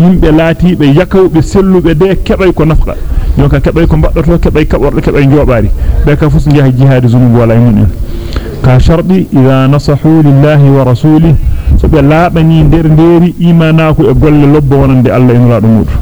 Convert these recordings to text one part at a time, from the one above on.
yimbe laatibe yakawbe sellube de kebay ko nafqa jonka kebay ko baddoto kebay kabordo kebay jobari be ka fus jahi jihad zunub wala mun ka sharbi idha nasahu lillahi wa rasulihi so be laabani der nderi imanako e golle lobbo wonande Allah en laado mudu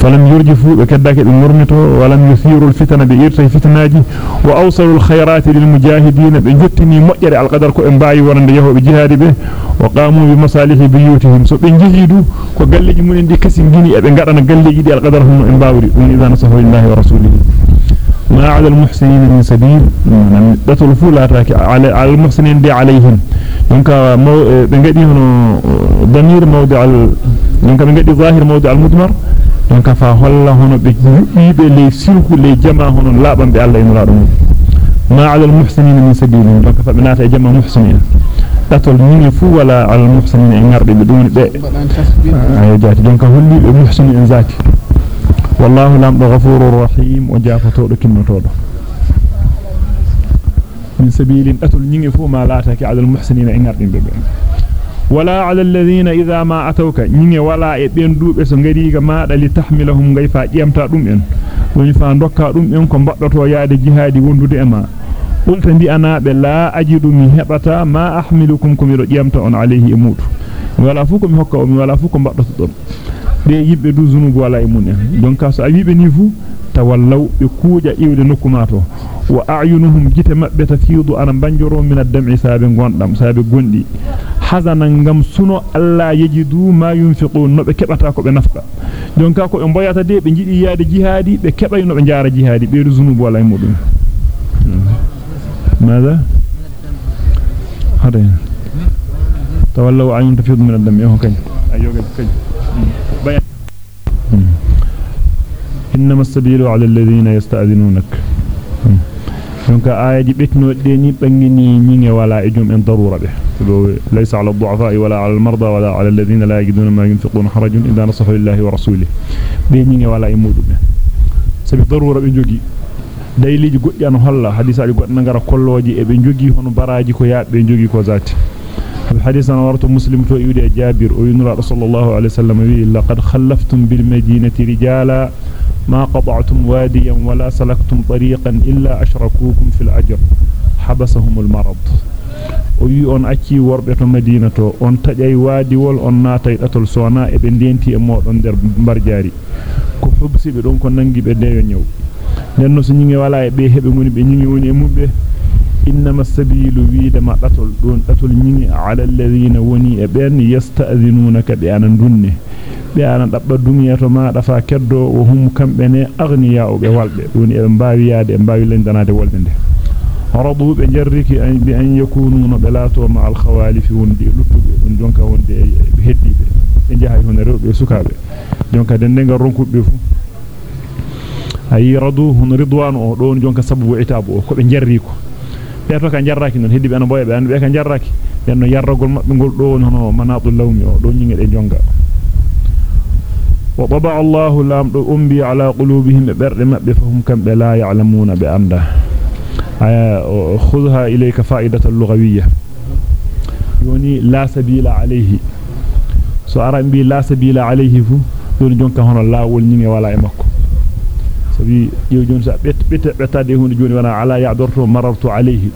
فلم يرجفوا بكداك المرمتو ولم يثيروا الفتن بإرتي فتناجي وأوصلوا الخيرات للمجاهدين بجتني مؤجر على القدر كو امباي ورند بجهاد به وقاموا بمصالح بيوتهم سو بنجهدوا كو غالجي من دي كسين غيني ابي غادنا غالجي دي القدر هم امباوري اذا نصحوا الله ورسوله ما على المحسنين من سبيل دتل فولا على على المحسنين دي عليهم دونك بنغدي هنا ضمير موضع دونك بنغدي ظاهر موضع المضمر don ka fa holla hono be yibe le silku le jama hono laban be Allah en laado ma ala al muhsinin min sabilin don ka fa binata jama muhsinin datol ni fu wala al muhsinin en ngarde be dum be ay jati don ka holli be muhsinin en zati wallahu lam ghafurur rahim o jafato do kinnoto do min sabilin datol ni fu ma laata ki ala al muhsinin en ngarde be be ولا على الذين إذا ما أتوك نيني ولا إبين دوب إسو غريغ ما دالي تحملهم غيفا جيمتا دوم إن ونفا ndokka dum en ko baddoto yaade jihadi wondude e ma ulta mbi ana be la ajidu mi hebata ma ahmilukum kum do jiyamta on alayhi e mudu wala fu ko mi hokka o mi wala fu ko baddoto don be yibbe du zunubu wala e mun en donc so a wibe ni fu tawallaw be kuuja iwde nokkumato wa a'yunuhum jita mabbe tafiidu ana hazanan ngam suno alla yajidu ma yunfiqun no be kebata ko be nafka jonka ko be boyata de be jidi yaade jihadi be kebay no be jaara jihadi be du zunubu wala mudum ماذا هذا تولوا عين تفيض من الدم اهو كاين أيوه كاين بيان انما السبيل على الذين donc aayaji betno deni bangini nyinge wala e jum en darura ليس على الضعفاء ولا على المرضى ولا على الذين لا يجدون ما ينفقون حرج إلا نصف لله ورسوله. بيني ولا إيه يموت به سبي ضرورة بنجوكي دايلي جي يعني هلا حديث علي قد نغرى كل وجي بنجوكي هون براجي كو ياب بنجوكي كو ذات. الحديث أنا ورطو مسلم تو يودي جابر وينرى رسول الله عليه وسلم لقد خلفتم بالمدينة رجالا ما قطعتم واديا ولا سلكتم طريقا إلا أشركوكم في الأجر. حبسهم المرض. وي wadi wol on natay datol sona e be denti e modon der barjaari ko hubsi be don ko nangi be deyo nyaw nenno so nyingi wala e be hebe ngoni be nyingi woni e mumbe innama sabilu wiida ma datol don datol nyingi ala alladhina woni e ben yasta'dhinunaka bi anan dunne be ana dabba duniya to ma dafa keddo o hum kambe ne agniya o be walbe doni e mbaawi yaade e mbaawi lendanade wolbe nde be heddibe be jahay hono rewbe sukaabe jonka dende ngal ronkubbe fu ay radu hun ridwan o don jonka sababu itabu o ko be jarri ko be to ka jarraki non heddibe an boye be an be ka jarraki den no yarragol mabbe gol do hono manabul lawmi o do nyinge de jonga وطبع الله لام دو امبي على قلوبهم برد مبه فهم كم لا يعلمون بانده خذها اليك فائده اللغويه يوني لا سبيل عليه ارا بي لا سبيل عليه فو دون جونكا هون لاول نيمي ولا e jon sa bet bet betade hunde joni wana ala ya'durtu marartu alayhi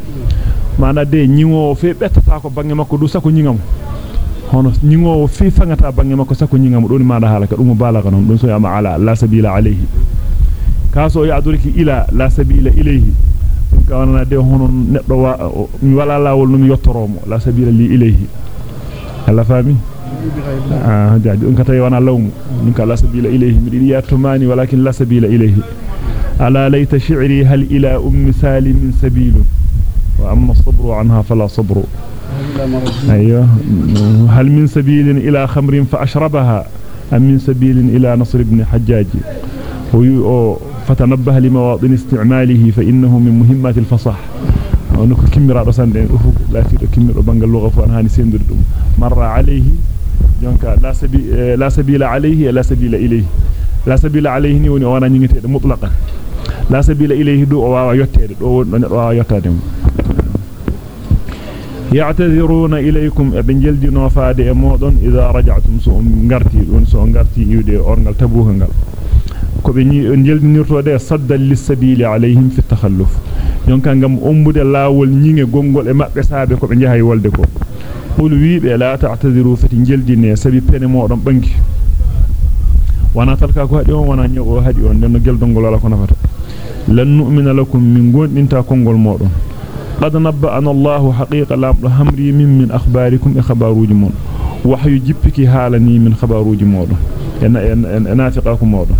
mana de nyingo fe betata ko bangi makko du sako nyingam hono nyingowo fi fangata bange makko sako nyingam doni maada halaka dum balaga non don so yama ala la sabila alayhi kaso ya'durki ila la sabila ka wana de hono neddo wa mi wala lawol numi yottoromo la sabila li ilayhi alla fami ah jadi on katay wana lawmu min ka la sabila ilayhi mi ya tumani walakin la sabila ilayhi ala layta shi'ri hal ila ummi salim sabilun amma as-sabru anha fala sabru أيوه هل من سبيل إلى خمر فأشربها أم من سبيل إلى نصر بن حجاج فتنبه لمواطن استعماله فإنه من مهمات الفصاح. ونكو كمرا رسان لا تيدو كمرا بانغ اللغة فان هاني سيندر مر عليه جونكا لا سبيل لا سبيل عليه لا سبيل إليه. لا سبيل عليه ني وني وأنا نيغتede مطلقا. لا سبيل إليه دو واوا يوتede دو واوا يوتade يعتذرون إليكم. إبن جلد نوفاد امودون إذا رجعتم سو غارتي دون سو غارتي يودي اورغال تبوك غال fi takhalluf yonka ngam ombude lawol nyinge gongol e mabbe saabe ko be jahay wolde ko qul wiibe la ta'tadiru fati jeldine sabi pene modon bangi wana talka ko hadi on wana nyogo hadi on den geldongol wala ko nafata lan nu'mina lakum min gondinta kongol modon qad nabba'ana Allahu haqiqa lam hamri min min akhbarikum e khabaruji mon wahyu jippiki halani min khabaruji modon en en nafiqakum modon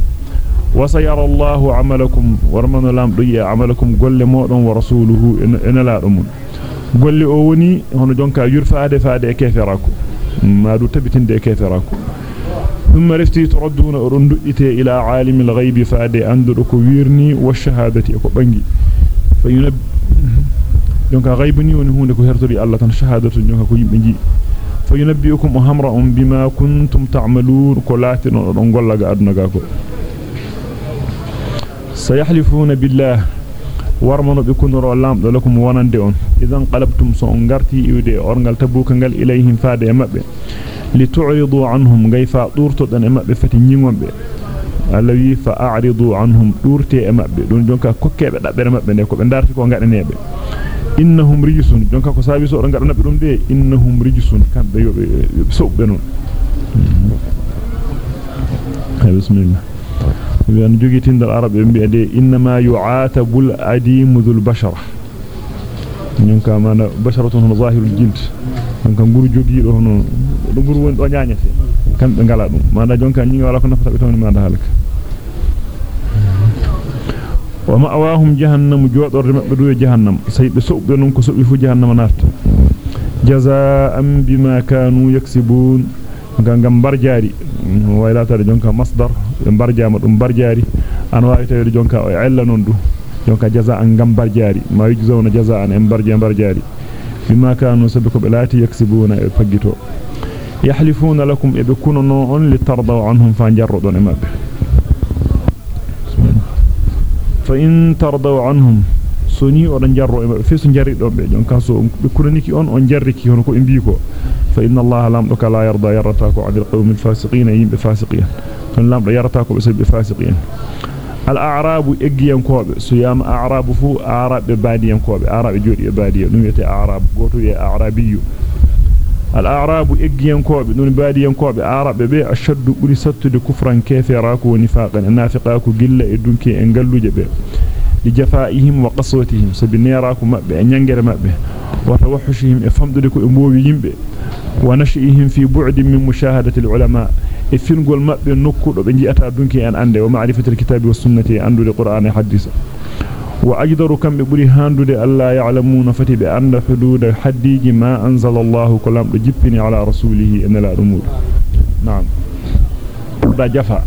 وسيرى الله عملكم ورمن لام دي عملكم غل مودon ورسوله ان لا دum غل o woni hono jonka yurfaade faade e keferako ma du tabitinde e keferako ثم رفتي تردون رندئته إلى عالم الغيب فادي أندرك ويرني والشهادة أكو بنجي. فينب دونك غيبني ونهون كو هرتري الله تن شهادة دونك كو يمبنجي فينبئكم أمرأ بما كنتم تعملون كلاتن رنغولا أدنى سيحلفون بالله warmano be kunoro lamdo lakum wonande on idan qalabtum so on garti iwde orgal tabuka ngal ilayhim faade e mabbe li tu'ridu anhum gayfa durto dan e mabbe fati nyingombe alawi fa a'ridu anhum durte e mabbe don jonka kokkebe dabbere mabbe ne ko be darti ko ngadanebe innahum rijsun jonka ko sabi so ngada nabbe dum de innahum rijsun kambe yobe sobbe non bismillah بيان جوجي تند العرب إنما يعاتب الأديم ذو البشرة. نيونكا مانا بشرة هنا ظاهر الجلد. نيونكا نقول جوجي لهنا نقول وين دوانيانيا سي. كان بنقال عدو مانا جونكا نيونكا لكنا فتبتون مانا هالك ومأواهم جهنم جوات ورمبدو جهنم. سيد سوق بيانونكو سوق بفو جهنم نارت. جزاء بما كانوا يكسبون. غانغام بارجاري waylata jonka masdar barjaama dum barjaari an waawi tawede jonka o ella non du jonka jazaan ngam barjaari ma yujzauna jazaan en barja barjaari bima kanu sabiko be laati yaksibuna e paggito yahlifuna lakum e be kunono on li tardaw anhum fa jarrodon e mabbe fa in tardaw anhum soni odon jarro e mabbe jarri don be jonka so be kunaniki on on jarriki hono ko e mbi فإن الله لامرك لا يرضى يرتاك عن القوم الفاسقين يجب فاسقين فإن الله يرتاك بسبب فاسقين الأعراب إجيان كوب سيام أعراب فو أعراب بباديان كوب أعراب جود بباديان. نميت أعراب قوتو يا أعرابي الأعراب إجيان كوب نون باديان كوب أعراب ببي أشد قولي ستد كفرا كيف يراكو ونفاقا. النافقاكو قلة إدنكي إنقلو جبه. لجفائهم وقصوتهم سبنيراكو مأبه أن ينجر مأبه. وتوحشهم إفهم دلكو إمو ونشئهم في بعد من مشاهدة العلماء. إفن قول ما بنكر وبنجي أتى دنكي أن أندي ومعرفة الكتاب والسنة أندو القرآن حديثة وأجدر كم ببري هاندو دي ألا يعلمون فتي بأن حدود حديج ما أنزل الله كلام جبني على رسوله إن لا رمود نعم بدا جفا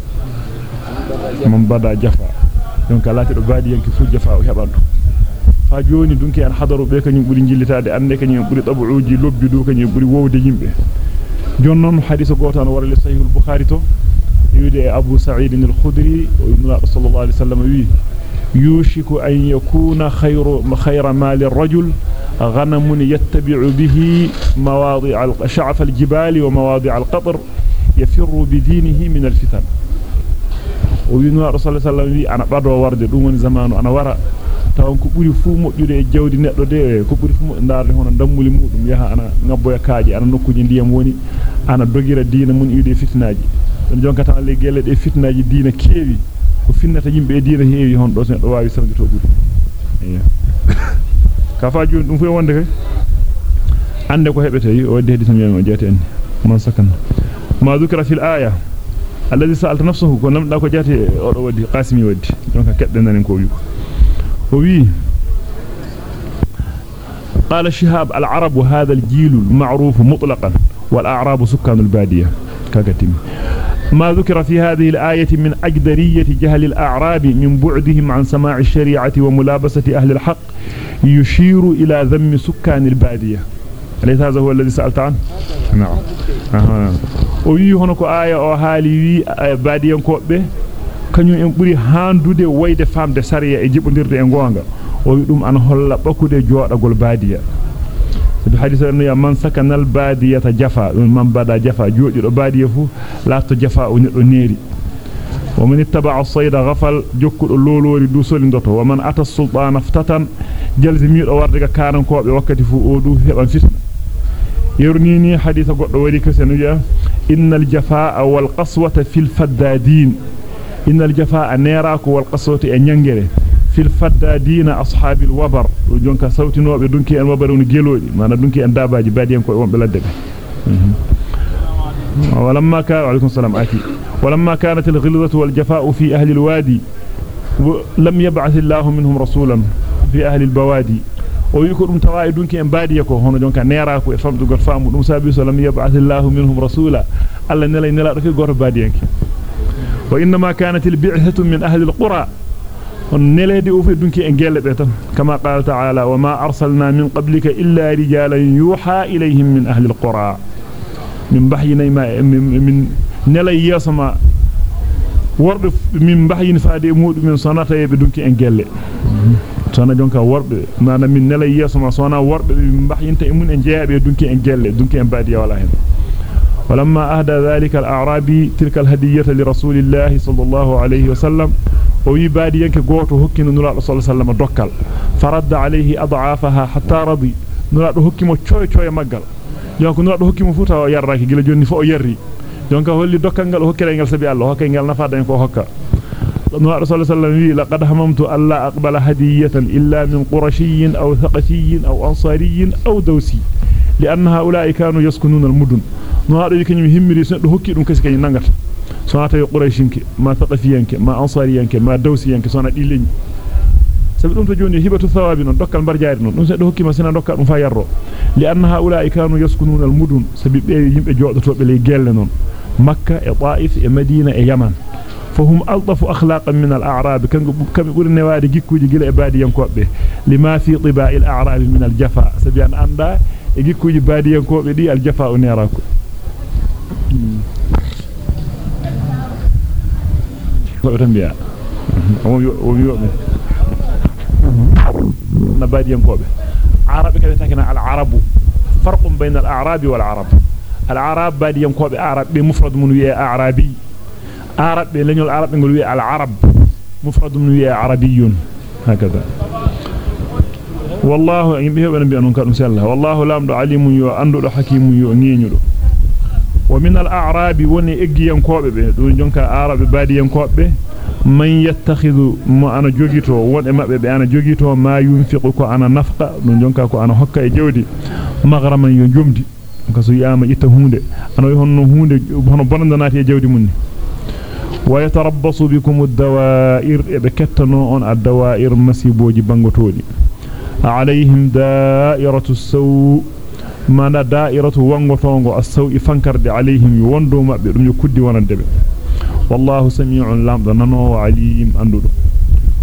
من بدا جفا يونك لا تدو بادي ينكي فو جفا fa joni dunki en hadaru be kanyum buri jillitaade ande kanyum buri tabuuji lobbi do kanyum buri wowde yimbe jonnon hadith goto an warale sahih al-bukhari to yude abu sa'id al-khudri wa sallallahu alaihi wasallam wi yushiku an yakuna khayru khayra mal ar-rajul غنم يتبع به مواضع شعف الجبال ومواضع القطر يفر بدينه من الفتن وينوا رسول الله صلى الله عليه أنا بادو warde dum woni zamanu ana wara taw ko buri fu moddude e jawdi neddo de ko buri fu ndaarde hono dammuli mudum yaha ana ngabboya kaaji ana nokkuji ndiyam woni ana dogira diina mun iwde fitnaaji don jonkata alle gelle de fitnaaji diina keewi ko finnata yimbe e diina heewi hon do sen do waawi sargito buri ka fa joni dum fu wonde kay ande ko hebete o wadde hedi tan yimo jete en man sakan ma dhukira fil aya alladhi sa'alta nafsuhu ko namda ko jate o do waddi qasimi waddi donc kedde nanen ko wi ko وي. قال شهاب العرب هذا الجيل المعروف مطلقا والأعراب سكان البادية. كاكتم ما ذكر في هذه الآية من أجدرية جهل الأعراب من بعدهم عن سماع الشريعة وملابسة أهل الحق يشير إلى ذم سكان البادية. أليس هذا هو الذي سألت عنه؟ نعم. هناك آية أو هالي بادية كوبة. Kanyum en buri handude wayde famde sariya e jibodirde e gonga o wi dum an holla bakude joodagol baadiya. بحديث أن من سكن البادية جفا من بدا جفا جوجي دو بادية فو لا تجفا ونيدو نيري ومن اتبع الصيد غفل جوكو لولوري دو سولندوتو ومن اتى السلطان افتتن جلزمي دو وردغا كارن كوبه وقتي فو اودو هبان فتنه يرنيني حديث غدو وري كسنويا ان الجفاء والقسوه في الفدادين إن الجفاء نيراك والقسوة ان في الفدادين أصحاب الوبر. جونكا صوتينوبه دونكي أن وبر ون جيلودي مانا دونكي أن داباجي بادين كو ومبه لدبه ولما كان عليكم السلام آتي ولما كانت الغلظة والجفاء في أهل الوادي لم يبعث الله منهم رسولا في أهل البوادي. ويكون تواي دونك أن بادي ko hono jonka neeraako e famdugol faamu dum sabi so lam yab'ath Allah minhum rasula alla وإنما كانت البعثة من أهل القرى. ونلدي في دونك انجلبتم كما قال تعالى وما أرسلنا من قبلك إلا رجالا يوحى إليهم من أهل القرى. من بحين من نلي يسمى ورد من بحين فادي مود من صنعته بدونك انجلب sana jonka warbe manam min nelay yeso ma sona warbe min bahinta imun en jeyabe dunki en gelle dunki en badi wala hen ولما أهدى ذلك الأعرابي تلك الهدية لرسول الله صلى الله عليه وسلم ويبادي ينك قوته هكي نرى صلى الله عليه وسلم الدكال فرد عليه أضعافها حتى رضي. نرى هكي مو شوي شوي مقال يونك نرى هكي مفوتا ويرىك قيل جوني فوق يري يونك هو اللي دكال قال هكي لأنك سبي الله هكي نفع نفادا ينكو هكا نرى صلى الله عليه وسلم لقد هممت ألا أقبل هدية إلا من قرشي أو ثقتي أو أنصاري أو دوسي. لأن هؤلاء كانوا يسكنون المدن himmiri sen do hokki dum kasi kany nangata sonata yo qurayshinke ma thaqafiyanke ma ansariyanke ma dawsiyanke sona dileñi sabi dum to joni hibatu thawabi non dokkal barjaari non dum se do hokkima sina dokka dum fa yarro li anna haula kanu yaskununa al mudun sabi be yimbe jodoto be ley gelle non makka e taif e madina e yaman فهم ألطف أخلاقا من الأعراب. كم يقول نوادي جيكو جيل عبادي ينكوبه لما في طباع الأعراب من الجفاء. سبيان أندا جيكو عبادي ينكوبه دي الجفاء نيراكو وتنبيا ومن نبادي ينكوبه عربي العرب؟ فرق بين الأعراب والعرب. العرب بادي ينكوبه أعراب بمفرد من ويا أعرابي. أعراب لأنه العرب نقول ويا العرب مفرد من ويا عربي هكذا والله يبيه بنبي أنهم كانوا سيالله والله لام عليم يو أندو حكيم يو نينيو ومن الأعراب وني إجي ينكوبه دون جنك أعراب بادي ينكوبه man yattakhidhu mo ana jogito wonde mabbe be ana jogito ma yunfiqu ko ana nafqa dum jonka ko ana hokka e jewdi maghraman yo jomdi ko so yama itta hunde ana honno hunde hono bonandanati e jewdi munni ويتربص بكم الدوائر. إيه، بكتنو أن الدوائر مسيبوجي بانغوتولي عليهم دائرة السوء. ما دائرة وانغوتونغو السوء فانكرد عليهم يواندو مأبئرم يكد واندبئ والله سميع لامضا ننو عليم أندو.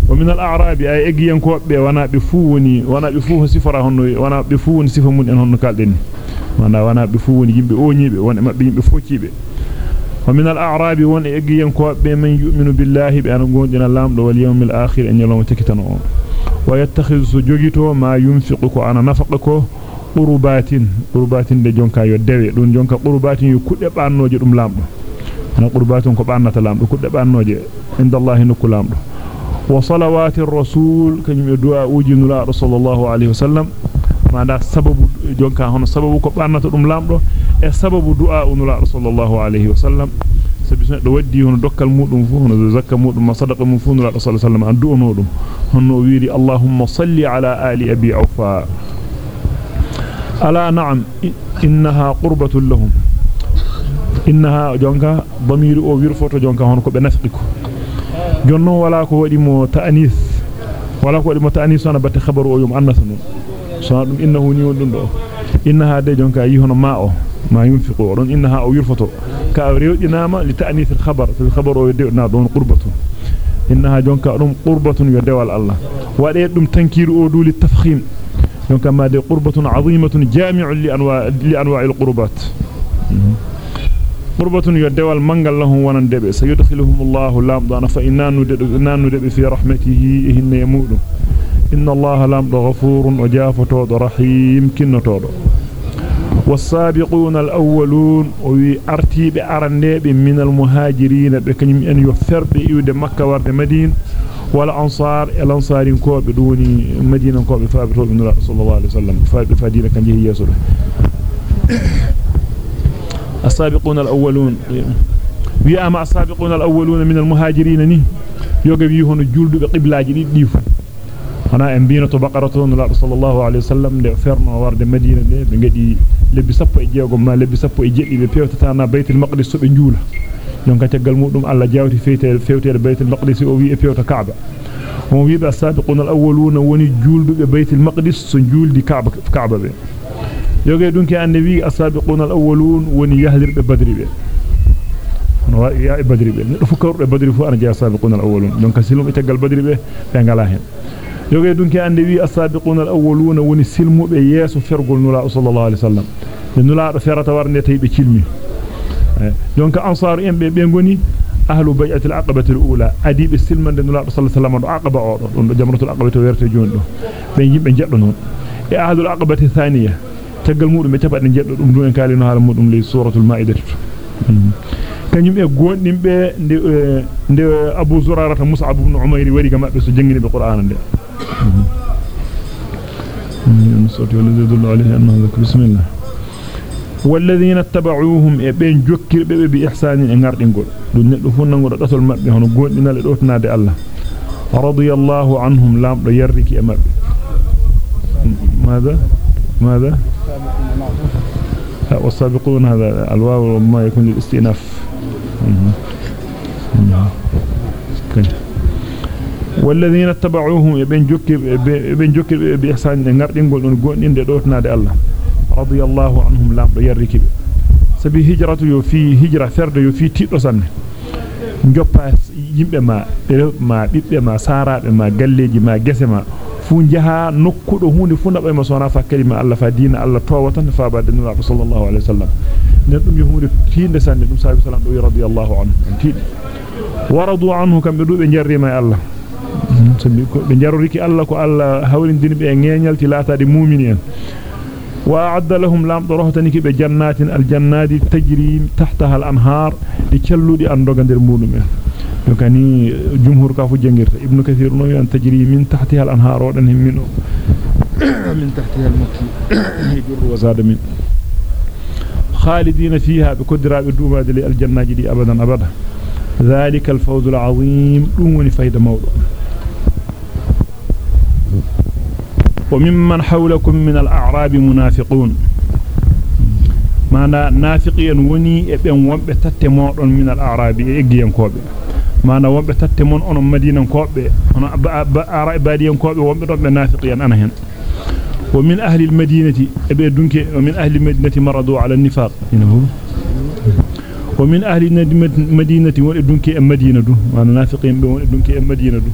ومن الأعراب أي إجيان كوبي وأنا بفوني وأنا بفوه سفرة هنو وأنا بفوني سفر من إن هنو كالدين وأنا وأنا بفوني جيب أوني بي وأنا مأبئين بفوكي بي ومن الأعراب ونأجين كواب من يؤمن بالله بأن قوند إن اللام واليوم الآخر إن يلوم تكتنعون ويتخذ سجوجته ما ينفقك أنا نفقك قربات قربات لجنك يدري دون جنك قربات يكود أبعن نوجي أم لام أنا قربات كبعنة لام يكود أبعن نوجي عند الله نكو لام وصلوات الرسول كان يدعى وجن الله صلى الله عليه وسلم. E manda sababu jonka hono sababu ko bannata dum lamdo e sababu du'a nula sallallahu alaihi wasallam sabi do waddi hono dokkal mudum fu hono zakka mudum sadaqa mum fu nula sallallahu alaihi wasallam an du'ono dum hono wiiri allahumma salli ala ali abi awfa ala na'am innaha qurbatun lahum innaha jonka damiru o wirfoto jonka hono ko be nafqiko jonno wala ko wadi mo ta'anis wala ko wadi mo ta'anis ona batte khabaru o yum annata so dum innahu ni wondun do innaha de jonka yi hono ma o ma yunfiqu don innaha o wirfoto ka rewdinama li ta'anis al khabar fil khabar o de na don qurbatu innaha jonka dum qurbatun yo dewal allah wade dum tankiru o duli tafkhim jonka ma de qurbatun azimatun jami'un li anwa li anwa'il qurbat qurbatun yadewal mangal lahum wonandebe sayudkhiluhum Allahu lamdana fa inanu de nanu de fi yamudum inna allaha lamdo ghafurun wa jafatodo rahim kinnotodo والسابقون الأولون وي أرتيب أرنيب من المهاجرين بكنيم أن يفرد يود مكة ورد مدين والأنصار الأنصار كوب دوني مدينة كوب فابت صلى الله عليه وسلم فابت فدينة كان جهي يسر السابقون الأولون. ويأما السابقون الأولون من المهاجرين ني يوغا وي هون جولدو قبلاجي دي ديفو. هنا ان بينه بقره الله صلى الله عليه وسلم e e jeddi be pewtata na baytul maqdis so be njula non ka tagal mudum alla jawti feyte fewtere baytul maqdis o wi e pewta kaaba on wi be sabiqun al awwaluna woni julbe baytul maqdis so juldi kaaba kaaba be yoge dunki ande wi asabiqun al awwalun woni yahdirbe badri be no ya badri be do fu kawrbe badri fu ana jaa sabiqun al awwalun donc silum e tagal badri be be ngala hen yoge dunki ande wi asabiqun al awwaluna woni silmube yeso fergol nula sallallahu alaihi wasallam nula do ferata warne taybe cilmi donc ansar embe be ngoni ahlu bay'atil aqabatil ula adibe silmande nula sallallahu alaihi wasallam do aqaba o do don jamratul aqabati werte joni do be yimbe jeddo non e ahlu aqabati thaniya tagal mudum be tabade jeddo dum du en kalino hala mudum li suratul maidah kanyum e gondimbe nde nde abu zurarata mus'ab ibn umayr wari ga mabbe so jangini be qur'an de صوت والذي يدل عليه أنه ذكر بسم الله. والذين اتبعوهم بين جوكر بي بإحسان غاردينغول دون ندو فون نغو داتول مابbe hono gondinal dotnaade Allah رضي الله عنهم دو يركي مابbe ماذا؟ ماذا؟ والسابقون هذا الواو ما يكون للاستئناف. والذين اتبعوهم بين جكر بين جكر بإحسان نغردين غولن غوندين دوتناد الله. رضي الله عنهم لا يركب سبي هجرته في هجرة فرد في تيدو سن نجوبا ييمبما ما بيبما ساراد ما غالجي ما غسما فو جها نوكودو هوندي فو نابا ما سونا فا كلمه الله فا دين الله توتن فا با دين الله صلى الله عليه وسلم. ندوم يهوري تيند سن دوم صلى الله عليه وسلم رضي الله عنه. ورضوا عنه كم دوبي جريما الله. Sabi ko be jarriki Allah ko Allah hawrindini be ngenyal ti latade mu'mini en. وأعد لهم لام درهتنك بجنات الجنات تجري تحتها الأنهار لكلو دي أندوغ ندير مولم يكاني جمهور كافو جنجر ابن كثير نو أن تجري من تحتها الأنهار ودن منه من تحتها المكي يجر وزاد من خالدين فيها بقدرة بدوما دي الجنات دي أبدا أبدا ذلك الفوز العظيم دون فايدة موضوع وممن حولكم من الأعراب منافقون. ما نافقين وني إبن ومب تتمون من الأعراب إيجيان كوبي. ما نومب تتمون أنا مدينة كوبي. أنا أعراب بادين كوبي ومب رب نافقين أنا هن. ومن أهل المدينة إبن دونك ومن أهل المدينة مرضوا على النفاق. ومن أهل المدينة ودونك المدينة دو. ما نافقين ودونك المدينة دو.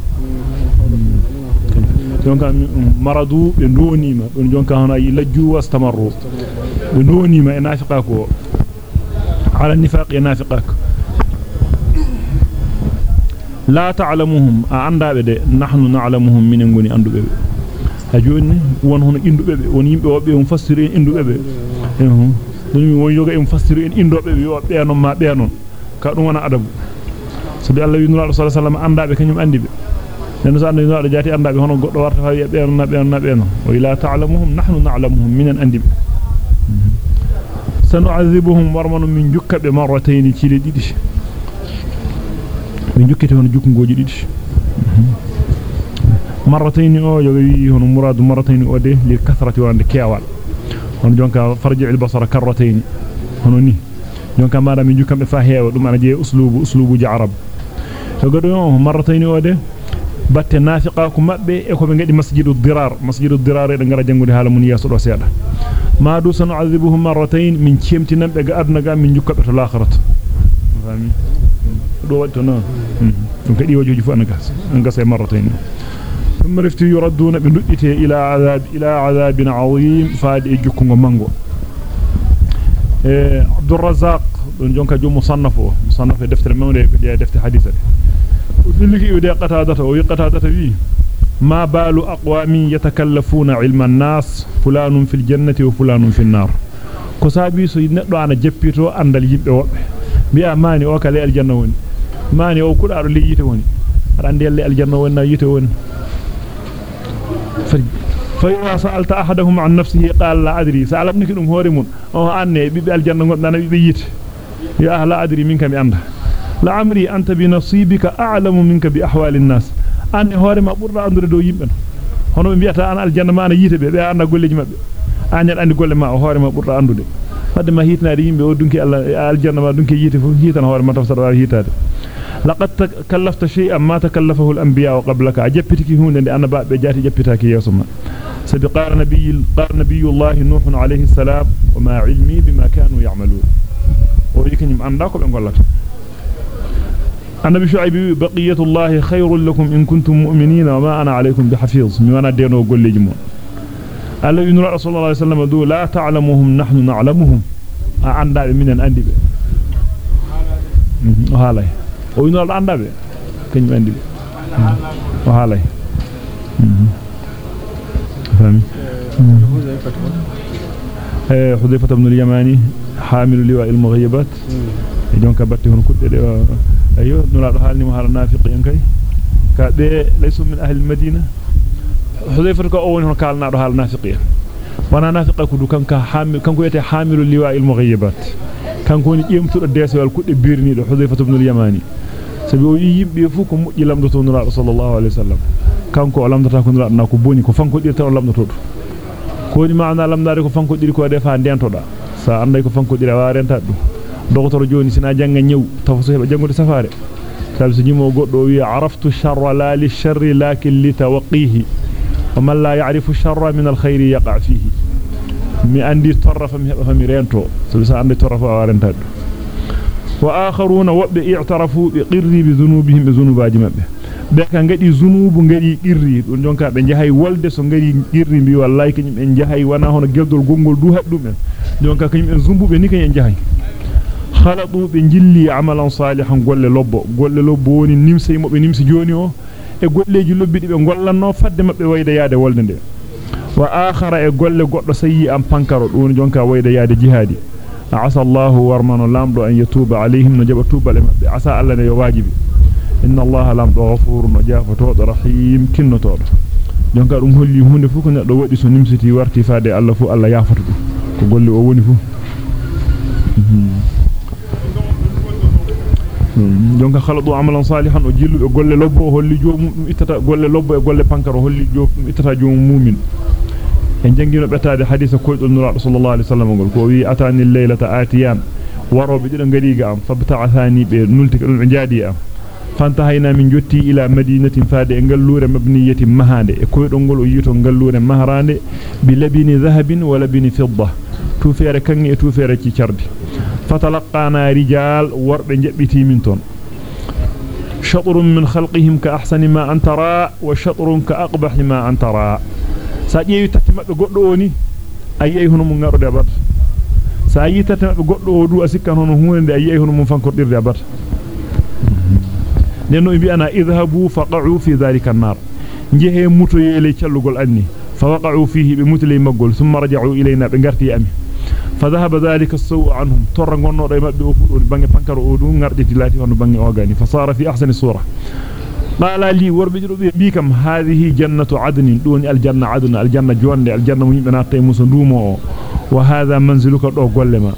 Jonka maradu be donima don jonka hono yi lajju wastamarru be donima e nafiqa ko ala nifaq e nafiqa ko la ta'lamuhum a andabe de nahnu na'lamuhum min ngoni andube be ha joni won hono indube be won yimbe wobbe on fassiri indube be ehum dum won yoga en fassiri en indobe be yo be non ma be non ka dum wana adabu so bi Allah wi nura sallallahu alaihi wasallam andabe kanyum andibe nen sa ando no jati andabe hono goddo warta fa be on nabe on nabe no wa ila ta'lamuhum nahnu na'lamuhum minan andibe sanu'adhibuhum warmanu min jukkabe marratayn cili didi min jukkete hono jukkungoji didi marratayn o yoga wi hono muradu marratayn o de li kathrati wande kewal hono jonka farji al basara karratayn hono ni jonka mara min jukkambe fa heewa dum batte nafiqa ko mabbe e ko be ngadi masjidu dirar masjidu dirar e ngara jangude hala mun yaso do seeda ma du sanu azibuhum marratayn min ciemtinam be ga aduna ga min jukkabe to lakhirat fami do wadto non dum kadi wajoji fu anagas angas e marratayn ثم رفت يردون بندئته إلى عذاب إلى عذاب عظيم فاد جكونغو مانغو إيه عبد الرزاق دون جونكا جو مصنفه مصنف دفتر مولى دفتر حديثه ودلغي ودي قتادته وي قتادته ما بال أقوام يتكلفون علم الناس؟ فلان في الجنة وفلان في النار. كوسابي سو ندو أنا جيبيتو اندال ييبو بي اماني أو كالي الجنة وني ماني أو كودار لي ييته وني رانديل لي الجنة وني ييته وني فري فيما سألت أحدهم عن نفسه قال لا أدري. سالمني كدوم هوري مون. أو أني بي الجنة نانا بي ييته يا أهل أدري منكم بي لعمري أنت بنصيبك أعلم منك بأحوال الناس. أني هوري ما بردا أندر دو يمن هنا بيأتا أنا الجنة ما أنا يتبع بي أنا قولي ما بي. أني أني قولي ما هوري ما بردا أندر دي. فد ما هيتنا دي يمن ودنك الجنة ما دنك يتفع هيتنا هوري ما تفسر على هيتا دي لقد تكلفت شيئا ما تكلفه الأنبياء قبلك. عجبتك هون أن أنا بأبي جاتي جبتك يا سمع سبقار نبي, قار نبي الله نوح عليه السلام وما علمي بما كانوا يعملون. ويكن يمعن داكو شعيب بقية الله خير لكم إن كنتم مؤمنين وما أنا عليكم بحفيظ. من وأنا دينو قول لي جمون الله ينرى رسول الله عليه وسلم دو لا تعلمهم نحن نعلمهم. عندها من أندي بي. وهالاي وينرى بي. كن أندي بي. وهالاي فهمي؟ حذيفة بن اليماني حامل لواء المغيبات. jonka hono kudde de أيوه نورا حالني مهار النافقين كاي كبه ليس من أهل المدينة. حذيفة كو اون كالنا دو حال النافقين. وأنا نافقه كدو كانك حامل كانكو يتي حامل اللواء المغيبات. كانكو ني يمتو دو ديسوال كودي بيرني دو حذيفة بن اليماني. سبيو ييمبي فوكو مجي لامدو نورا صلى الله عليه وسلم. كانكو لامدتا كو نورا ناكو بوني كو فانكو ديرتا لامدتو دو كوني معنا لامداري كو فانكو ديري كو ديفا دينتو دا سا اندي كو فانكو ديري وارنتا دو docteur joni sina janga ñew taw so heba jangude safare sabi so jimo goddo wi araftu sharra la li sharri lakin li tawqihi wa man la ya'rifu sharra min al khayri yaqa fihi mi andi torrafa mi heba fami rento so sa andi torrafa wa renta wa akharuna wabbe i'tarafu bi qirri bi dhunubihim bi dhunubaji mabbe be ka ngadi zunubu ngadi qirri don jonka be jahay wolde so ngadi qirri bi wallahi kanyum en jahay wana hono geldol gongol du haddum en jonka kanyum en zumbube ni kanyum en jahay khalatu be jilli amalan salihan golle lobbo golle lobbo woni nimse mo be nimsi joni o e golleji lobbidi be gollanno fadde mabbe wayda yaade wolde nde wa akhara e golle goddo sayyi am pankaro don jonka wayda yaade jihadi asa allah warmano lamdo an yatuba alayhim no jaba tuba le mabbe asa allah ne yo wajibi inna allah lamdo ghafurun jafato rahim kinnotodo jonka dum holli hunde fu ko neddo wadi so nimsiti warti faade allah fu allah yafata dum ko golle o woni fu jonka khaladu amalan salihan o jillu e golle lobbo holli joomum dum ittata golle lobbo e golle pankaro holli joomum ittata joomum mumin en jangino betade hadisa koydol nura sallallahu alaihi wasallam gol ko wi atani laylata atiyan warobe dido ngadiga am fabta'athani be nulti dum jaadi am fantahayna min jotti ila madinatin faade e gallure mabniyatin mahande e koydol gol o yito gallure mahrande bi labini dhahabin wa labini fidda tufere kangi e tufere ci cardi فتلقانا رجال ورب جبتي من تون. شطر من خلقهم كأحسن ما أن ترى وشطر كأقبح ما أن ترى. سأجي تتمت قدو وني أي هنا من غير دابت سأجي تتمت قدو ودو أسكن هنا هون أي هنا من فنكر دابت لأنه يبي أنا إذهبوا فقعوا في ذلك النار. جهة متو يلي تشلقوا الأني. فوقعوا فيه بمتلي مقول ثم رجعوا إلينا بنغرتي أمي. فذهب ذلك السوء عنهم. ترى غنوا ري مابي بانغي بانكار أودو غارديتي لاتي هون بانغي أوغاني. فصار في أحسن صوره قال لي وربجرو بيكم هذه جنة عدن. دون الجنة عدن. الجنة جوند الجنة مبناتي موسو دومو وهذا منزلك دو غولما